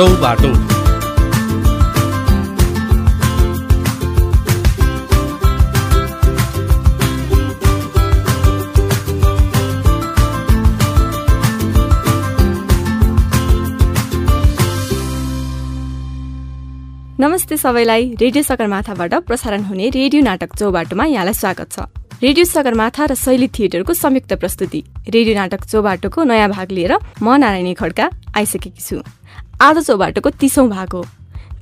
चौबाटो नमस्ते सबैलाई। रेडियो सगरमाथाबाट प्रसारण हुने रेडियो नाटक चौबाटोमा यहाँलाई स्वागत छ। रेडियो सगरमाथा र शैली थिएटरको संयुक्त प्रस्तुति। रेडियो नाटक चौबाटोको नयाँ भाग लिएर म नारायणी खड्का आइसकेकी छु। आज चौबाटोको तिसौँ भाग हो।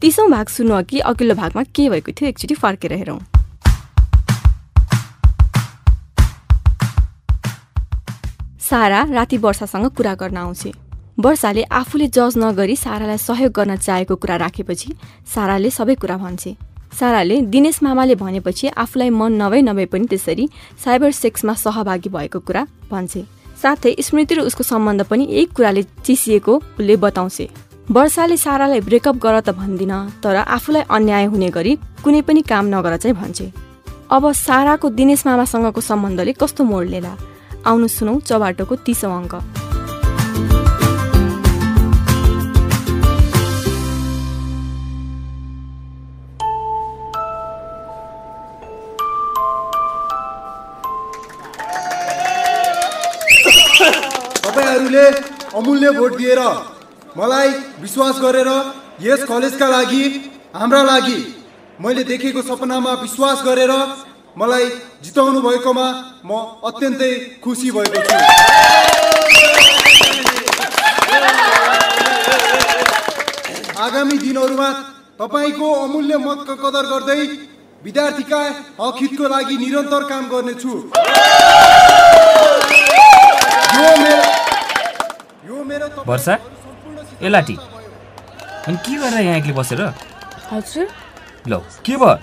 तिसौँ भाग सुन्नु अघि अघिल्लो भागमा के भएको थियो एकचोटि फर्केर हेरौँ। सारा राति वर्षासँग कुरा गर्न आउँछे वर्षाले आफूले जज नगरी सारालाई सहयोग गर्न चाहेको कुरा राखेपछि साराले सबै कुरा भन्छे साराले दिनेश मामाले भनेपछि आफूलाई मन नभए नभए पनि त्यसरी साइबर सेक्समा सहभागी भएको कुरा भन्छे साथै स्मृति र उसको सम्बन्ध पनि यही कुराले चिसिएको उसले बताउँछे वर्षाले सारालाई ब्रेकअप गर त भन्दिन तर आफूलाई अन्याय हुने गरी कुनै पनि काम नगर चाहिँ भन्छे। अब साराको दिनेश मामासँगको सम्बन्धले कस्तो मोड लिएला? आउनु सुनौ चबाटोको तिसौँ अङ्क। तपाईँहरूले अमूल्य भोट दिएर मलाई विश्वास गरेर यस कलेजका लागि हाम्रा लागि मैले देखेको सपनामा विश्वास गरेर मलाई जिताउनु भएकोमा म अत्यन्तै खुसी भएको छु। आगामी दिनहरूमा तपाईँको अमूल्य मतको कदर गर्दै विद्यार्थीका हक हितको लागि निरन्तर काम गर्नेछु। यो ए लाटी अनि के गरेर यहाँ एक्लै बसेर? हजुर। ल के भयो?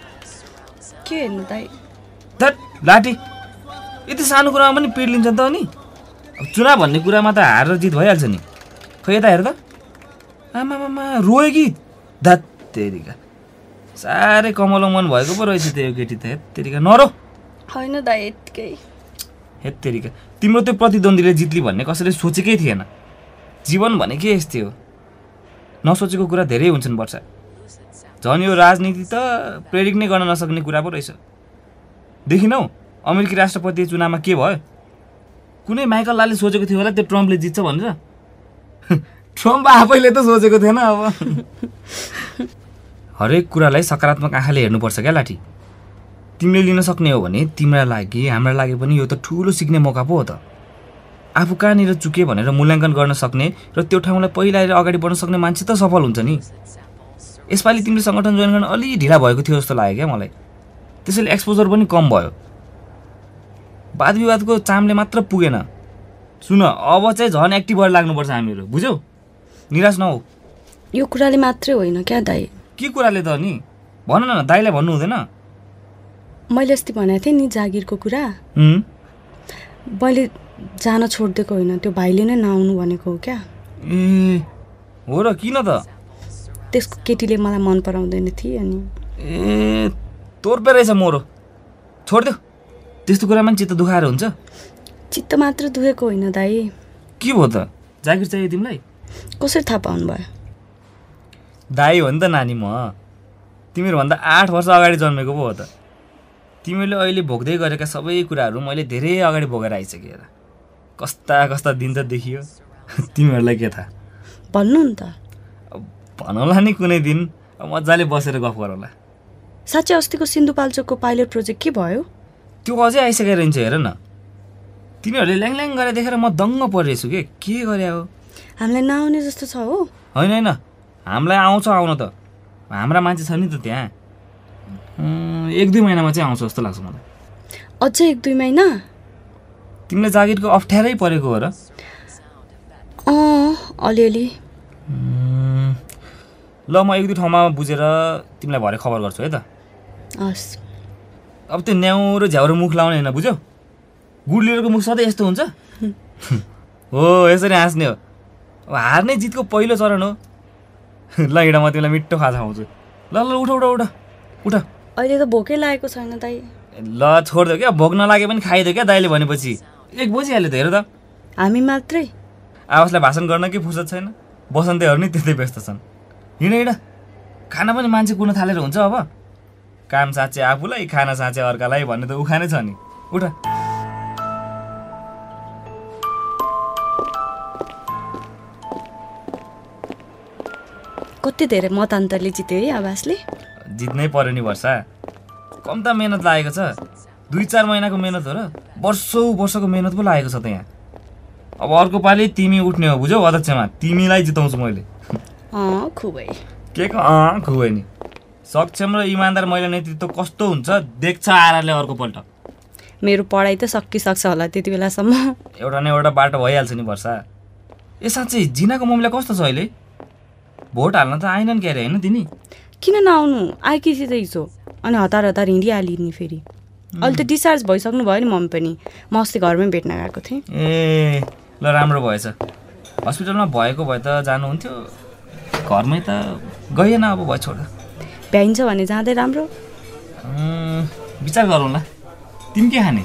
के हेर्नु दाइ? धट लाटी यति सानो कुरामा पनि पिड लिन्छ नि त अनि। अब चुनाव भन्ने कुरामा त हार र जित भइहाल्छ नि। खै यता हेर त आमामामा रोयो कि? धत तेरिका साह्रै कमलो मन भएको पो रहेछ त्यो केटी त हेत्तेरिका नरो। होइन दाइ यत्तिकै। हेत्तेरिका तिम्रो त्यो प्रतिद्वन्दीले जित्ली भन्ने कसैले सोचेकै थिएन। जीवन भनेकै यस्तै हो? नसोचेको कुरा धेरै हुन्छन् वर्षा। झन् यो राजनीति त प्रेरित नै गर्न नसक्ने कुरा पो रहेछ। देखिनौ अमेरिकी राष्ट्रपति चुनावमा के भयो? कुनै माइकल लाले सोचेको थियो होला त्यो ट्रम्पले जित्छ भनेर? ट्रम्प आफैले त सोचेको थिएन अब। हरेक कुरालाई सकारात्मक आँखाले हेर्नुपर्छ क्या लाठी। तिमीले लिन सक्ने हो भने तिम्रा लागि हाम्रा लागि पनि यो त ठुलो सिक्ने मौका पो हो त। आफू कहाँनिर चुके भनेर मूल्याङ्कन गर्न सक्ने र त्यो ठाउँलाई पहिला आएर अगाडि बढ्न सक्ने मान्छे त सफल हुन्छ नि। यसपालि तिमीले सङ्गठन जोइन गर्न अलि ढिला भएको थियो जस्तो लाग्यो क्या मलाई। त्यसैले एक्सपोजर पनि कम भयो। वाद विवादको चामले मात्र पुगेन। सुन अब चाहिँ झन् एक्टिभ भएर लाग्नुपर्छ हामीहरू बुझ्यौ? निराश नहौ। यो कुराले मात्रै होइन क्या दाई। के कुराले त नि? भन न दाइलाई भन्नु हुँदैन। मैले अस्ति भनेको थिएँ नि जागिरको कुरा? मैले जान छोडिदिएको होइन त्यो भाइले नै नआउनु भनेको हो क्या? हो र किन त? त्यसको केटीले मलाई मन पराउँदैन थिएँ अनि। ए तोर पे रहेछ मोरो। छोडिदेऊ। त्यस्तो कुरामा पनि चित्त दुखाएर हुन्छ। चित्त मात्र दुखेको होइन दाई। के भयो त? जागिर चाहियो तिमीलाई? कसरी थाहा पाउनु भयो दाई हो नि त नानी म। तिमीहरूभन्दा आठ वर्ष अगाडि जन्मेको पो हो त। तिमीले अहिले भोग्दै गरेका सबै कुराहरू मैले धेरै अगाडि भोगेर आइसकेँ कस्ता कस्ता दिन त देखियो। तिमीहरूलाई के थाहा? भन्नु नि त। अब भनौँला नि कुनै दिन। मजाले बसेर गफ गरौँला साँच्चै अस्तिको सिन्धुपाल्चोकको पाइलट प्रोजेक्ट के भयो? त्यो अझै आइसकेर रहन्छ हेर न। तिमीहरूले ल्याङ ल्याङ गरेर देखेर म दङ्ग परिरहेछु के? के गरे हो? हामीलाई नआउने जस्तो छ हो। होइन होइन। हामीलाई आउँछ आउन त। हाम्रा मान्छे छ नि त त्यहाँ। एक दुई महिनामा चाहिँ आउँछ जस्तो लाग्छ मलाई। अझै एक दुई महिना? तिमीलाई जागिरको अप्ठ्यारै परेको हो र। अँ अलिअलि। ल म एक दुई ठाउँमा बुझेर तिमीलाई भरे खबर गर्छु है त। हस्। अब त्यो न्याउ र झ्याउरो मुख लाउने होइन बुझ्यौ? गुडलिडरको मुख सधैँ यस्तो हुन्छ? हो यसरी हाँस्ने हो। अब हार्ने जितको पहिलो चरण हो। ल हिँड म तिमीलाई मिठो खाजा खुवाउँछु। ल ल उठ उठ उठ। उठ। अहिले त भोकै लागेको छैन दाइ। ल छोडिदियो क्या भोक नलागे पनि खाइदियो क्या दाइले भनेपछि। एक बजिहाल्यो त हेर त। हामी मात्रै। आवासलाई भाषण गर्न के फुर्सद छैन? बसन्तेहरू नि त्यतै व्यस्त छन्। हिँड हिँड। खाना पनि मान्छे कुर्न थालेर हुन्छ अब? काम साँचे आफूलाई खाना साँचे अर्कालाई भन्ने त उखानै छ नि। उठ। कति धेरै मतान्तरले जित्यो है आवासले जित्नै पर्यो नि वर्षा। कम त मेहनत लागेको छ। दुई चार महिनाको मेहनत हो र वर्षौँ वर्षको मेहनत पो लागेको छ त यहाँ। अब अर्को पालि तिमी उठ्ने हो बुझौ अध्यक्षमा तिमीलाई जिताउँछु मैले। खुबै। के को अँ खुबै नि। सक्षम र इमान्दार महिला नेतृत्व कस्तो हुन्छ देख्छ आराले अर्कोपल्ट मेरो पढाइ त सकिसक्छ होला त्यति बेलासम्म। एउटा न एउटा बाटो भइहाल्छ नि वर्षा। ए साँच्चै जिनाको मम्मीलाई कस्तो छ अहिले? भोट हाल्न त आएनन् क्यारे होइन तिनी किन नआउनु? आएकी थिए त हिजो। अनि हतार हतार हिँडिहाली नि फेरि। अहिले त डिस्चार्ज भइसक्नु भयो नि मम्मी पनि। म अस्ति घरमै भेट्न गएको थिएँ। ए ल राम्रो भएछ। हस्पिटलमा भएको भए त जानुहुन्थ्यो। घरमै त गइएन अब भयो छोड भ्याइन्छ भने जाँदै राम्रो। विचार गरौँला। तिमी के खाने?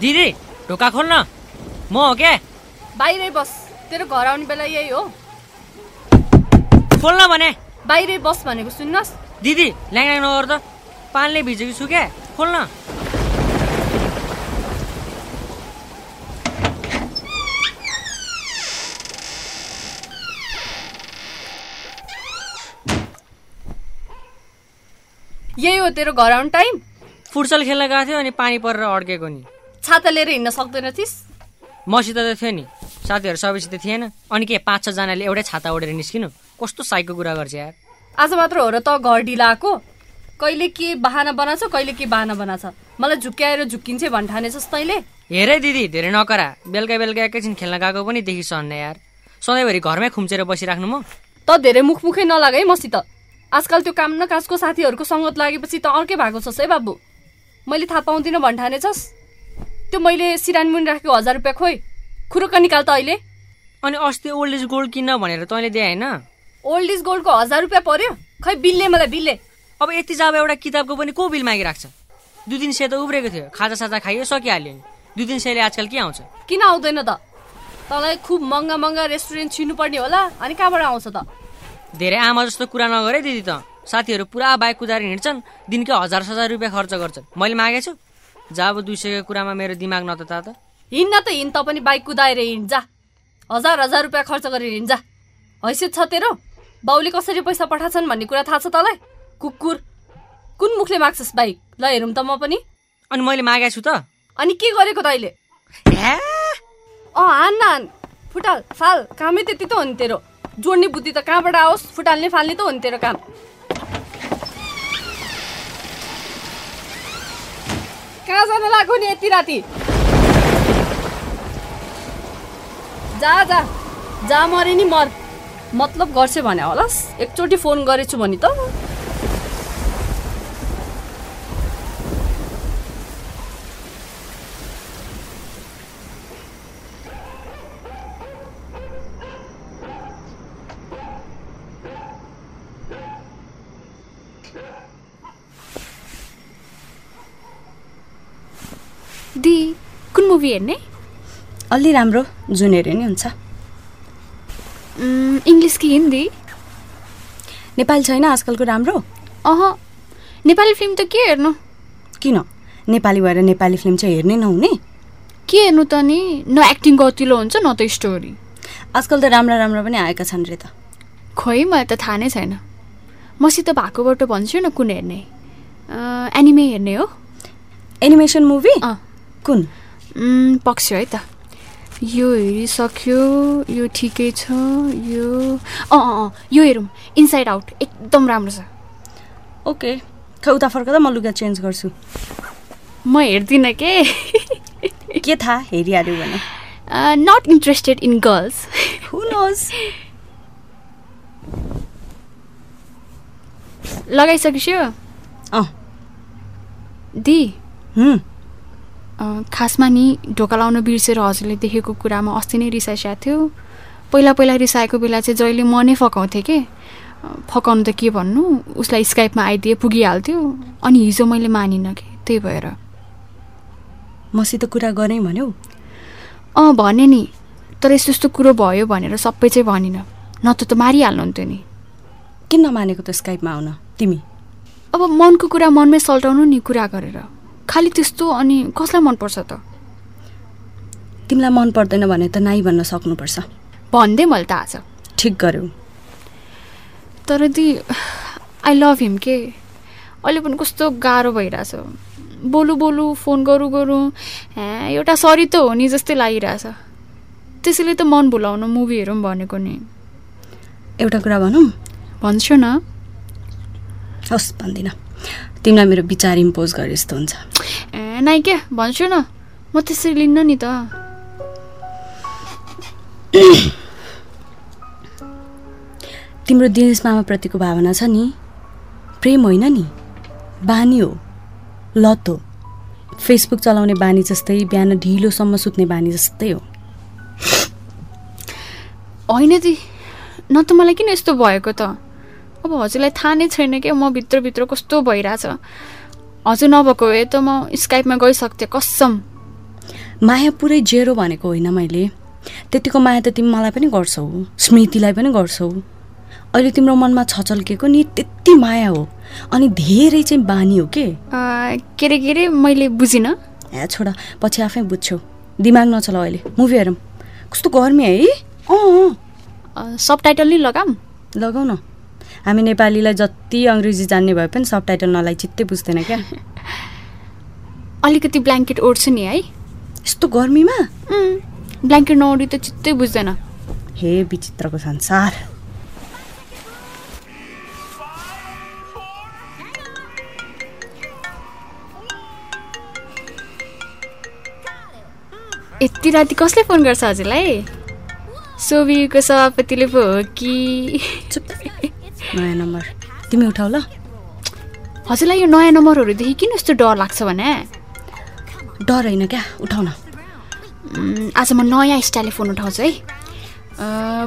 दिदी ढोका खोल्न। म हो क्या बाहिरै बस। तेरो घर आउने बेला यही हो। खोल्न भने? बाहिरै बस भनेको सुन्नुहोस् दिदी ल्याङ नगर त पानीले भिजेको छु क्या खोल्न। यही हो तेरो घर आउने टाइम। फुटसल खेल्न गएको थियो अनि पानी परेर अड्केको नि। छाता लिएर हिँड्न सक्दैन थिइस् मसित त थियो नि। साथीहरू सबैसित थिएन। अनि के पाँच छजनाले एउटै छाता ओढेर निस्किनु? कस्तो साइको कुरा गर्छ यार। आज मात्र हो र त घर ढिला आएको कहिले के बाहना बनाछ कहिले के बाहना बनाछ मलाई झुक्क्याएर झुक्किन्छे भन्ठानेछस् तैँले। हेरै दिदी धेरै नकरा। बेलुका बेलुका एकैछिन खेल्न गएको पनि देखि सहन्न यार। सधैँभरि घरमै खुम्चेर बसिराख्नु म। त धेरै मुखमुखै नलाग है मसित। आजकल त्यो काम न काजको साथीहरूको सङ्गत लागेपछि त अर्कै भएको छस् है बाबु। मैले थाहा पाउँदिनँ भन्ठानेछस् त्यो मैले सिरानी मुनि राखेको हजार रुपियाँ खोइ खुरुक्क निकाल त अहिले। अनि अस्ति ओल्ड इज गोल्ड किन्न भनेर तैँले दिए होइन? ओल्ड इज गोल्डको हजार रुपियाँ पर्यो? खै बिलले मलाई बिलले। अब यति जब एउटा किताबको पनि को बिल मागिराख्छ? दुई दिन से त उब्रेको थियो खाजा साजा खाइयो सकिहाल्यो नि। दुई दिन सेले आजकल के आउँछ? किन आउँदैन त? तँलाई खुब महँगा महँगा रेस्टुरेन्ट छिर्नुपर्ने होला अनि कहाँबाट आउँछ त? धेरै आमा जस्तो कुरा नगरे दिदी त। साथीहरू पुरा बाइक कुदाएर हिँड्छन् दिनकै हजार हजार रुपियाँ खर्च गर्छन्। मैले मागेको छु जा अब दुई सयको कुरामा मेरो दिमाग नतता त हिँड्न त हिँड त पनि बाइक कुदाएर हिँड जा। हजार हजार रुपियाँ खर्च गरेर हिँड जा। हैसियत छ तेरो। बाउले कसरी पैसा पठाछन् भन्ने कुरा थाहा छ तँलाई? कुकुर। कुन मुखले माग्छस् बाइक? ल हेरौँ त म पनि। अनि मैले मागेको छु त। अनि के गरेको तैँले? हे! अँ हान न हान फुटाल फाल। कामै त्यति त हो नि तेरो। जोड्ने बुद्धि त कहाँबाट आओस्? फुटाल्ने फाल्ने त हो नि तेरो काम। कहाँ जान लाग्यो नि यति राति। जा जा। जा मरे नि मर। मतलब गर्छ भने होलास्। एकचोटि फोन गरेछु भने त दि कुन मुभी हेर्ने? अलि राम्रो जुन हेऱ्यो नि हुन्छ। इङ्ग्लिस कि हिन्दी? नेपाली छैन आजकलको राम्रो? अह नेपाली फिल्म त के हेर्नु? किन? नेपाली भएर नेपाली फिल्म चाहिँ हेर्नै नहुने? के हेर्नु त नि? न एक्टिङ गतिलो हुन्छ न त स्टोरी। आजकल त राम्रा राम्रा पनि आएका छन् रे त। खोइ मलाई त थाहा नै छैन। मसित भएकोबाट भन्छु न कुन हेर्ने? एनिमे हेर्ने हो। Animation movie? अँ। कुन? पक्ष है त यो हेरिसक्यो यो ठिकै छ यो अँ अँ यो हेरौँ इनसाइड आउट एकदम राम्रो छ. ओके खै उता फर्कदा म लुगा चेन्ज गर्छु म हेर्दिनँ के के थाहा हेरिहाल्यो भने not interested in girls who knows लगाइसकिस्यो अँ दि खासमा नि ढोका लाउन बिर्सेर हजुरले देखेको कुरामा अस्ति नै रिसाइसकेको थियो। पहिला पहिला रिसाएको बेला चाहिँ जहिले म नै फकाउँथेँ कि? फकाउनु त के भन्नु? उसलाई स्काइपमा आइदिए पुगिहाल्थ्यो। अनि हिजो मैले मानिनँ कि? त्यही भएर। मसित कुरा गरेँ भन्यौ? अँ भने नि। तर यस्तो यस्तो कुरो भयो भनेर सबै चाहिँ भनिनँ। नत्र त मारिहाल्नुहुन्थ्यो नि। किन नमानेको त स्काइपमा आउन? तिमी? अब मनको कुरा मनमै सल्टाउनु नि कुरा गरेर। खालि त्यस्तो अनि कसलाई मनपर्छ त? तिमीलाई मन पर्दैन भने त नाइ भन्न सक्नुपर्छ। भनिदिएँ मैले त आज। ठिक गर्यौ। तर दि आई लभ हिम के? अहिले पनि कस्तो गाह्रो भइरहेछ। बोलु बोलु फोन गरौँ गरौँ। एउटा सरी त हो नि जस्तै लागिरहेछ। त्यसैले त मन भुलाउनु मुभी हेरौँ भनेको नि। एउटा कुरा भनौँ? भन्छु न। होस् भन्दिनँ। तिमीलाई मेरो विचार इम्पोज गरे जस्तो हुन्छ। ए नाइ क्या भन्छु न। म त्यसरी लिन्न नि त। तिम्रो दिनेश मामाप्रतिको भावना छ नि? प्रेम होइन नि? बानी हो। लत हो। फेसबुक चलाउने बानी जस्तै बिहान ढिलोसम्म सुत्ने बानी जस्तै हो। होइन दि न त मलाई किन यस्तो भएको त? अब हजुरलाई थाहा नै छैन क्या म भित्रभित्र कस्तो भइरहेछ। हजुर नभएको भए त म स्काइपमा गइसक्थेँ कसम। माया पुरै जेरो भनेको होइन मैले। त्यतिको माया त तिमी मलाई पनि गर्छौ। स्मृतिलाई पनि गर्छौ। अहिले तिम्रो मनमा छचल्केको नि त्यति माया हो। अनि धेरै चाहिँ बानी हो के? के अरे के अरे मैले बुझिनँ। ए छोडा पछि आफै बुझ्छौ। दिमाग नचलाऊ अहिले। मुभी हेरौँ। कस्तो गर्मी है? अँ सब टाइटल नै लगाम लगाउ न। हामी नेपालीलाई जति अङ्ग्रेजी जान्ने भए पनि सब टाइटल नलाई चित्तै बुझ्दैन क्या। अलिकति ब्ल्याङ्केट ओढ्छु नि है। यस्तो गर्मीमा? ब्ल्याङ्केट नओढी त चित्तै बुझ्दैन। हे विचित्रको संसार। यति राति कसले फोन गर्छ हजुरलाई? सोभिएको सभापतिले पो हो कि? चुप। नयाँ नम्बर। तिमी उठाउ ल। हजुरलाई यो नयाँ नम्बरहरूदेखि किन यस्तो डर लाग्छ भने? डर होइन क्या उठाउ न। आज म नयाँ स्टाइलले फोन उठाउँछु है।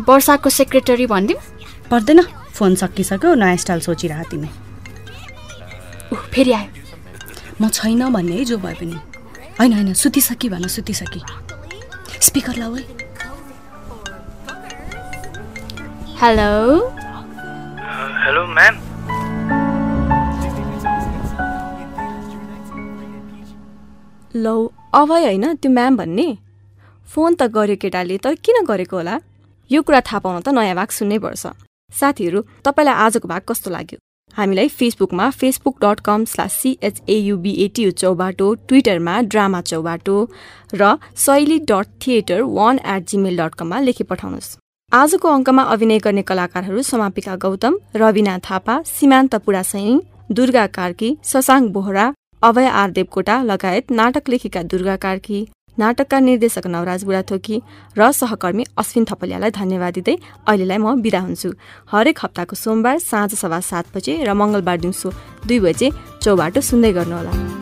वर्षाको सेक्रेटरी भनिदिउँ। पर्दैन फोन सकिसक्यो नयाँ स्टाइल सोचिरह तिमी। ऊ फेरि आयो। म छैन भन्ने है जो भए पनि। होइन होइन सुतिसकी भन सुतिसकी। स्पिकर लाऊ है। हेलो। हेलो म्याम लौ अभय होइन त्यो म्याम भन्ने? फोन त गर्यो केटाले तर किन गरेको होला? यो कुरा थाहा पाउन त नयाँ भाग सुन्नै पर्छ। साथीहरू तपाईँलाई आजको भाग कस्तो लाग्यो? हामीलाई फेसबुकमा फेसबुक डट कम स्लास सिएचएयुबिएटियु चौबाटो ट्विटरमा ड्रामा चौबाटो र शैली dot theatre one at Gmail dot कममा लेखी पठाउनुहोस्। आजको अङ्कमा अभिनय गर्ने कलाकारहरू समापिका गौतम रविना थापा सीमान्त पुडासैनी दुर्गा कार्की शशाङ्क बोहरा अभय आर देवकोटा लगायत नाटक लेखिका दुर्गा कार्की नाटकका निर्देशक नवराज बुढाथोकी र सहकर्मी अश्विन थपलियालाई धन्यवाद दिँदै अहिलेलाई म बिदा हुन्छु। हरेक हप्ताको सोमबार साँझ सभा सात बजे र मङ्गलबार दिउँसो दुई बजे चौबाटो सुन्दै गर्नुहोला।